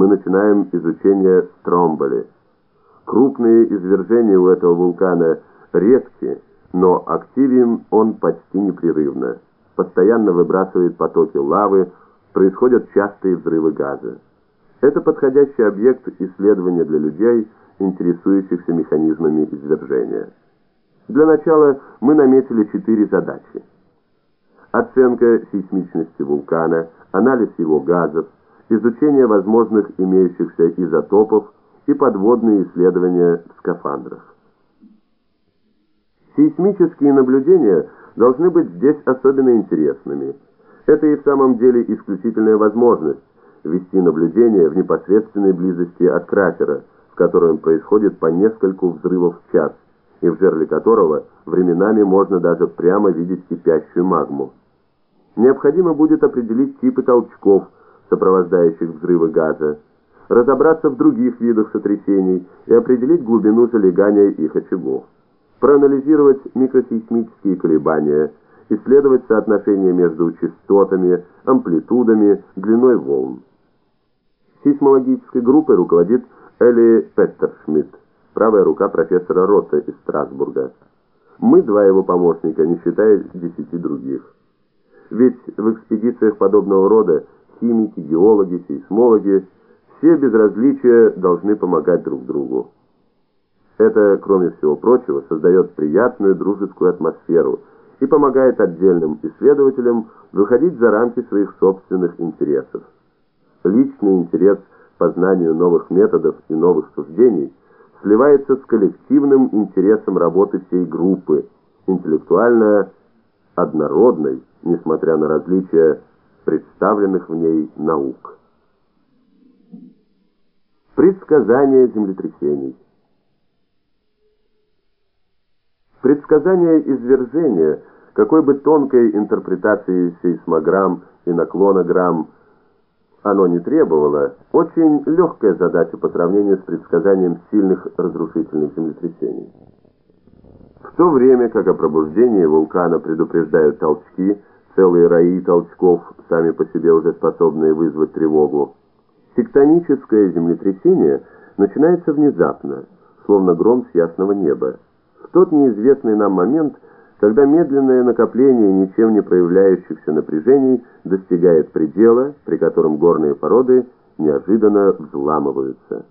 мы начинаем изучение Стромболи. Крупные извержения у этого вулкана редки, но активен он почти непрерывно. Постоянно выбрасывает потоки лавы, происходят частые взрывы газа. Это подходящий объект исследования для людей, интересующихся механизмами извержения. Для начала мы наметили четыре задачи. Оценка сейсмичности вулкана, анализ его газов, изучение возможных имеющихся изотопов и подводные исследования в скафандрах. Сейсмические наблюдения должны быть здесь особенно интересными. Это и в самом деле исключительная возможность вести наблюдение в непосредственной близости от кратера, в котором происходит по нескольку взрывов в час, и в жерле которого временами можно даже прямо видеть кипящую магму. Необходимо будет определить типы толчков, сопровождающих взрывы газа, разобраться в других видах сотрясений и определить глубину залегания их очагов, проанализировать микросейсмические колебания, исследовать соотношение между частотами, амплитудами, длиной волн. Сейсмологической группой руководит Элли Петтершмидт, правая рука профессора Рота из Страсбурга. Мы два его помощника, не считая десяти других. Ведь в экспедициях подобного рода химики, геологи, сейсмологи все без различия должны помогать друг другу. Это, кроме всего прочего, создает приятную дружескую атмосферу и помогает отдельным исследователям выходить за рамки своих собственных интересов. Личный интерес по знанию новых методов и новых суждений сливается с коллективным интересом работы всей группы, интеллектуально однородной, несмотря на различия представленных в ней наук. Предсказание землетрясений Предсказание извержения, какой бы тонкой интерпретации сейсмограмм и наклонограмм оно не требовало, очень легкая задача по сравнению с предсказанием сильных разрушительных землетрясений. В то время как о пробуждении вулкана предупреждают толчки, целые раи толчков, сами по себе уже способные вызвать тревогу, тектоническое землетрясение начинается внезапно, словно гром с ясного неба. В тот неизвестный нам момент, когда медленное накопление ничем не проявляющихся напряжений достигает предела, при котором горные породы неожиданно взламываются.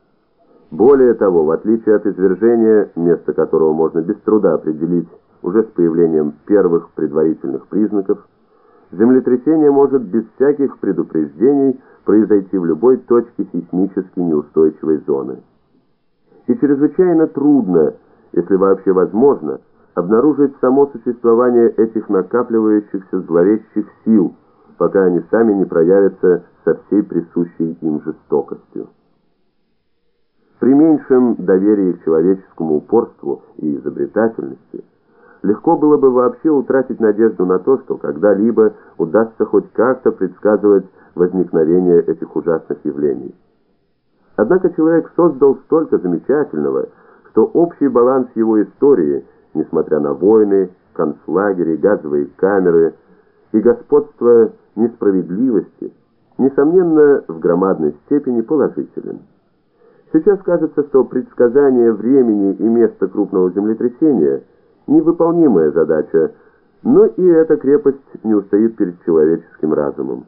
Более того, в отличие от извержения, место которого можно без труда определить уже с появлением первых предварительных признаков, землетрясение может без всяких предупреждений произойти в любой точке сейсмически неустойчивой зоны. И чрезвычайно трудно, если вообще возможно, обнаружить само существование этих накапливающихся зловещих сил, пока они сами не проявятся со всей присущей им жестокостью. При меньшем доверии к человеческому упорству и изобретательности легко было бы вообще утратить надежду на то, что когда-либо удастся хоть как-то предсказывать возникновение этих ужасных явлений. Однако человек создал столько замечательного, что общий баланс его истории, несмотря на войны, концлагеря, газовые камеры и господство несправедливости, несомненно, в громадной степени положителен. Сейчас кажется, что предсказание времени и места крупного землетрясения – невыполнимая задача, но и эта крепость не устоит перед человеческим разумом.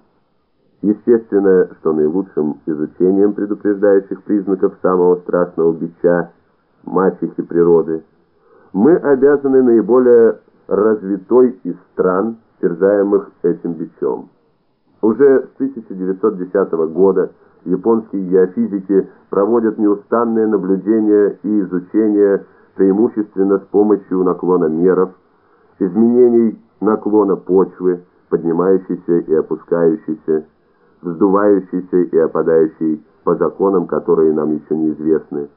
Естественно, что наилучшим изучением предупреждающих признаков самого страшного бича – мачехи природы – мы обязаны наиболее развитой из стран, терзаемых этим бичом. Уже с 1910 года японские геофизики проводят неустанные наблюдения и изучения преимущественно с помощью наклона меров, изменений наклона почвы, поднимающейся и опускающейся, вздувающейся и опадающей по законам, которые нам еще неизвестны,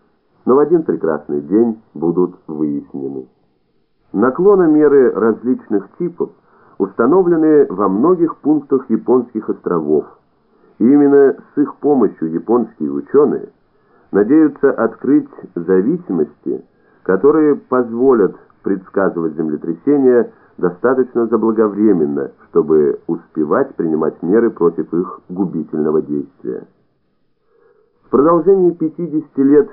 но в один прекрасный день будут выяснены. Наклономеры различных типов установлены во многих пунктах японских островов, и именно с их помощью японские ученые надеются открыть зависимости, которые позволят предсказывать землетрясения достаточно заблаговременно, чтобы успевать принимать меры против их губительного действия. продолжении 50 лет